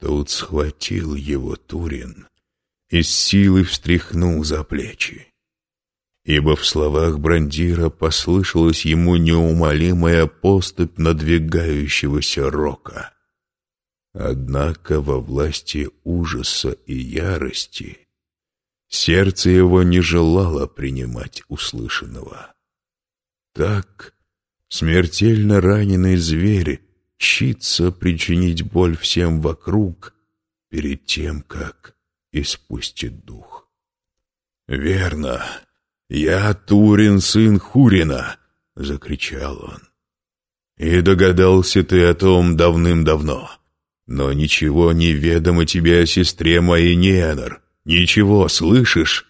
Тут схватил его Турин и с силой встряхнул за плечи. Ибо в словах Брандира послышалась ему неумолимая поступь надвигающегося рока. Однако во власти ужаса и ярости сердце его не желало принимать услышанного. Так смертельно раненый зверь чится причинить боль всем вокруг перед тем, как испустит дух. «Верно, я Турин, сын Хурина!» — закричал он. «И догадался ты о том давным-давно. Но ничего не ведомо тебе о сестре моей Ненор. Ничего, слышишь?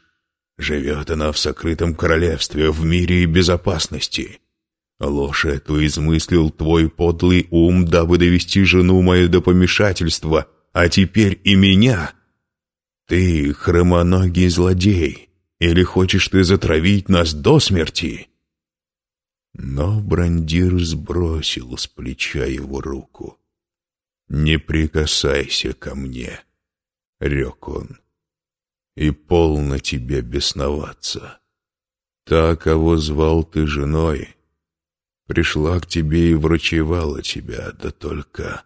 Живет она в сокрытом королевстве, в мире и безопасности. Ложь эту измыслил твой подлый ум, дабы довести жену мою до помешательства, а теперь и меня. Ты хромоногий злодей, или хочешь ты затравить нас до смерти?» Но Брандир сбросил с плеча его руку. «Не прикасайся ко мне», — рек он, — «и полно тебе бесноваться. Та, кого звал ты женой, пришла к тебе и врачевала тебя, да только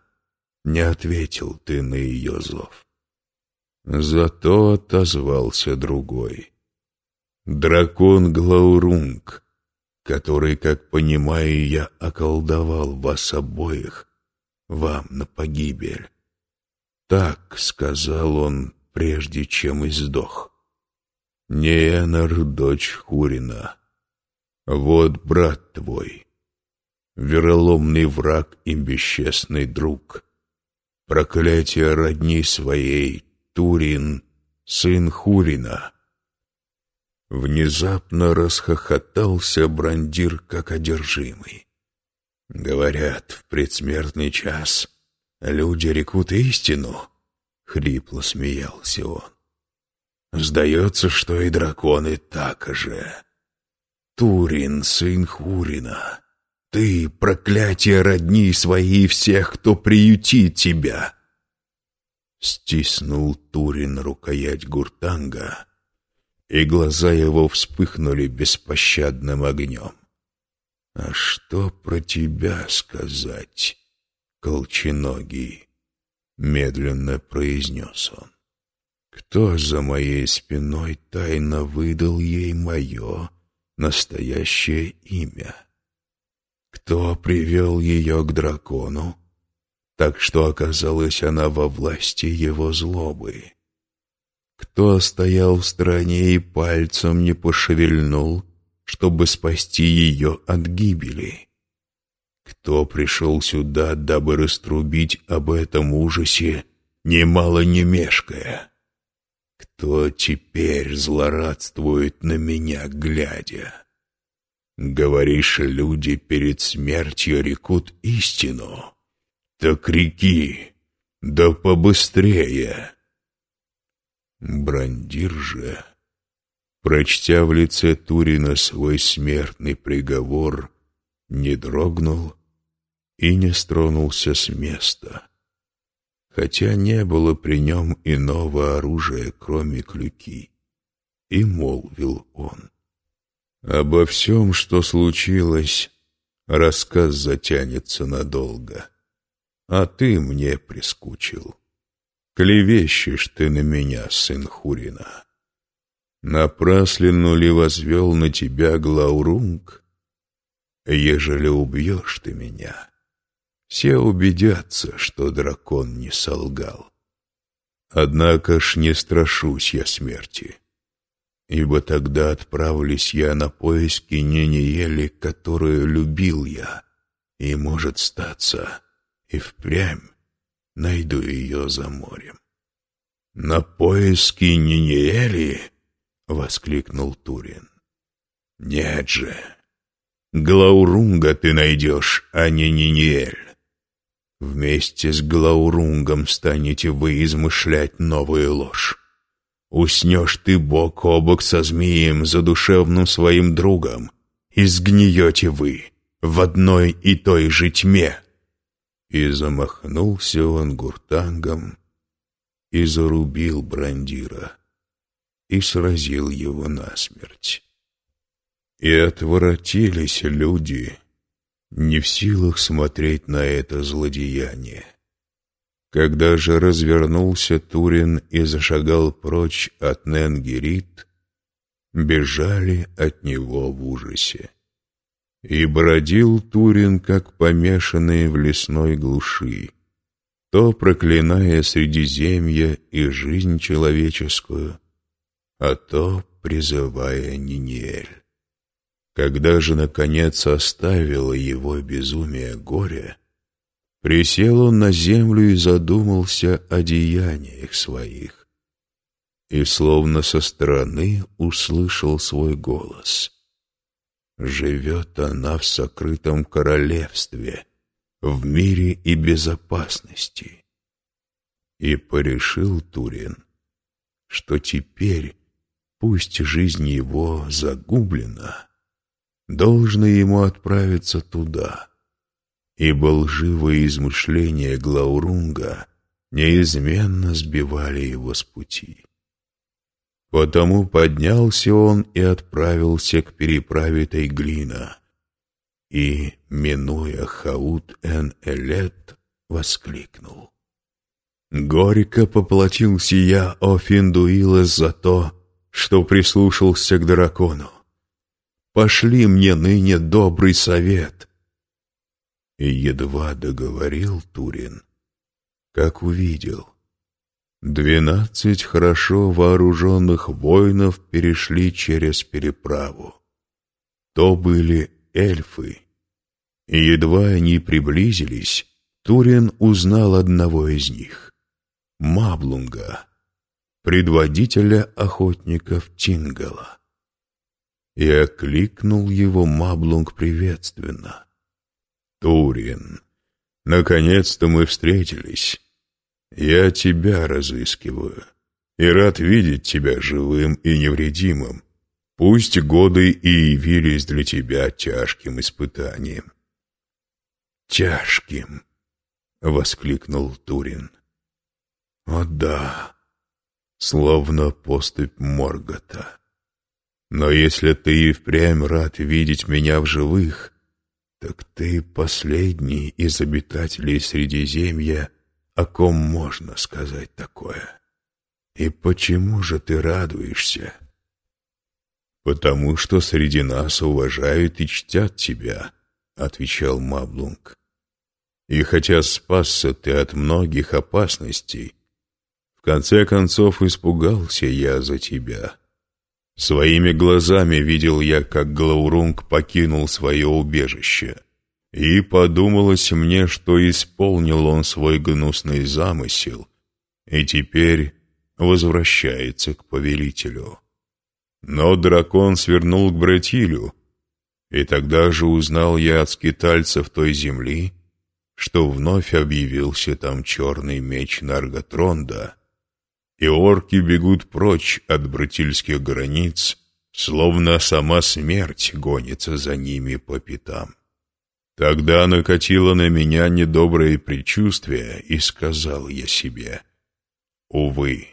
не ответил ты на ее зов. Зато отозвался другой. Дракон Глаурунг, который, как понимаю я, околдовал вас обоих, вам на погибель. Так сказал он, прежде чем издох. Неэнар, дочь Хурина, вот брат твой, вероломный враг и бесчестный друг. Проклятие родни своей, Турин, сын Хурина. Внезапно расхохотался Брандир, как одержимый. Говорят, в предсмертный час люди рекут истину, — хрипло смеялся он. Сдается, что и драконы так же. Турин, сын Хурина, ты — проклятие родни своей всех, кто приютит тебя!» Стиснул Турин рукоять гуртанга, и глаза его вспыхнули беспощадным огнем. «А что про тебя сказать, колченогий?» — медленно произнес он. «Кто за моей спиной тайно выдал ей мое настоящее имя?» Кто привел ее к дракону, так что оказалась она во власти его злобы? Кто стоял в стороне и пальцем не пошевельнул, чтобы спасти ее от гибели? Кто пришел сюда, дабы раструбить об этом ужасе, немало не мешкая? Кто теперь злорадствует на меня, глядя? Говоришь, люди перед смертью рекут истину. Так реки, да побыстрее. Брандир же, прочтя в лице Турина свой смертный приговор, не дрогнул и не стронулся с места, хотя не было при нем иного оружия, кроме клюки, и молвил он. Обо всем, что случилось, рассказ затянется надолго. А ты мне прискучил. Клевещешь ты на меня, сын Хурина. Напраслину ли возвел на тебя Глаурунг? Ежели убьешь ты меня, все убедятся, что дракон не солгал. Однако ж не страшусь я смерти ибо тогда отправлюсь я на поиски Нениели, которую любил я, и, может статься, и впрямь найду ее за морем. «На поиски Нениели?» — воскликнул Турин. «Нет же, Глаурунга ты найдешь, а не Ниниэль. Вместе с Глаурунгом станете вы измышлять новую ложь. Уснешь ты бок о бок со змеем, задушевным своим другом, и сгниете вы в одной и той же тьме. И замахнулся он гуртангом и зарубил Брандира и сразил его насмерть. И отворотились люди, не в силах смотреть на это злодеяние. Когда же развернулся Турин и зашагал прочь от Ненгерит, бежали от него в ужасе. И бродил Турин, как помешанный в лесной глуши, то проклиная Средиземье и жизнь человеческую, а то призывая Ниниэль. Когда же, наконец, оставило его безумие горя, присел он на землю и задумался о деяниях своих, и словно со стороны услышал свой голос. Живет она в сокрытом королевстве, в мире и безопасности. И порешил Турин, что теперь, пусть жизнь его загублена, должно ему отправиться туда, ибо лживые измышления Глаурунга неизменно сбивали его с пути. Потому поднялся он и отправился к переправе Тайглина, и, минуя Хаут-эн-Элет, воскликнул. «Горько поплатился я, о Финдуилес, за то, что прислушался к дракону пошли мне ныне добрый совет. И едва договорил Турин, как увидел. Двенадцать хорошо вооруженных воинов перешли через переправу. То были эльфы. И едва они приблизились, Турин узнал одного из них — Маблунга, предводителя охотников Тингала и окликнул его Маблунг приветственно. «Турин, наконец-то мы встретились. Я тебя разыскиваю и рад видеть тебя живым и невредимым. Пусть годы и явились для тебя тяжким испытанием». «Тяжким!» — воскликнул Турин. «О да, словно поступь Моргота». Но если ты и впрямь рад видеть меня в живых, так ты последний из обитателей Средиземья, о ком можно сказать такое. И почему же ты радуешься? Потому что среди нас уважают и чтят тебя, отвечал Маблунг. И хотя спасся ты от многих опасностей, в конце концов испугался я за тебя Своими глазами видел я, как Глаурунг покинул свое убежище. И подумалось мне, что исполнил он свой гнусный замысел, и теперь возвращается к повелителю. Но дракон свернул к Братилю, и тогда же узнал я от скитальцев той земли, что вновь объявился там черный меч Нарготронда — и орки бегут прочь от братильских границ, словно сама смерть гонится за ними по пятам. Тогда накатило на меня недоброе предчувствие, и сказал я себе, «Увы,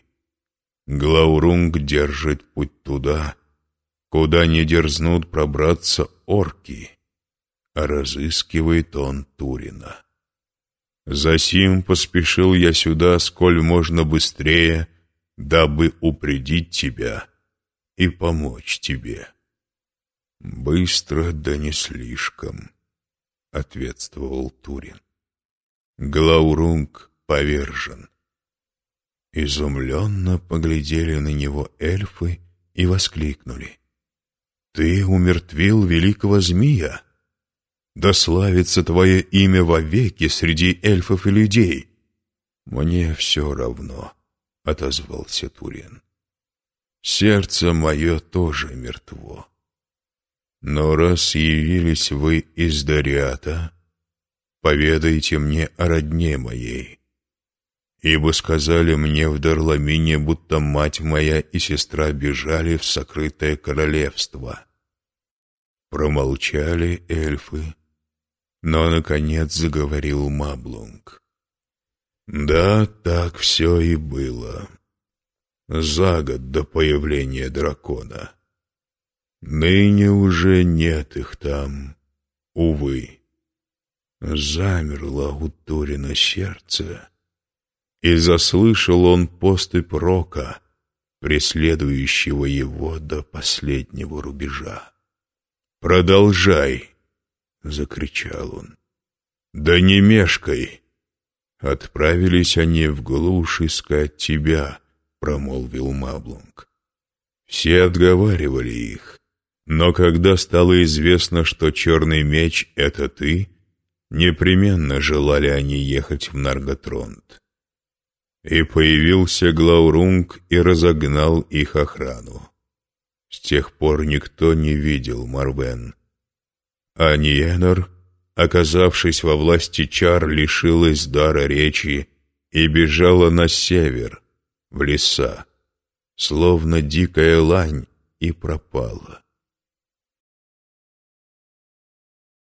Глаурунг держит путь туда, куда не дерзнут пробраться орки, а разыскивает он Турина. Засим поспешил я сюда сколь можно быстрее, дабы упредить тебя и помочь тебе. Быстро да не слишком, — ответствовал Турин. Глаурунг повержен. Изумленно поглядели на него эльфы и воскликнули. «Ты умертвил великого змея? Да славится твое имя вовеки среди эльфов и людей!» «Мне все равно», — отозвался Турин. «Сердце мое тоже мертво. Но раз явились вы из Дариата, поведайте мне о родне моей. Ибо сказали мне в Дарламине, будто мать моя и сестра бежали в сокрытое королевство». Промолчали эльфы, но, наконец, заговорил Маблунг. Да, так все и было. За год до появления дракона. Ныне уже нет их там, увы. Замерло у Турина сердце, и заслышал он поступь рока, преследующего его до последнего рубежа. «Продолжай!» — закричал он. «Да не мешкай!» Отправились они в глушь искать тебя, промолвил Маблунг. Все отговаривали их, но когда стало известно, что черный меч — это ты, непременно желали они ехать в Нарготронт. И появился Глаурунг и разогнал их охрану. С тех пор никто не видел Марвен. А Ниенор оказавшись во власти чар, лишилась дара речи и бежала на север, в леса, словно дикая лань, и пропала.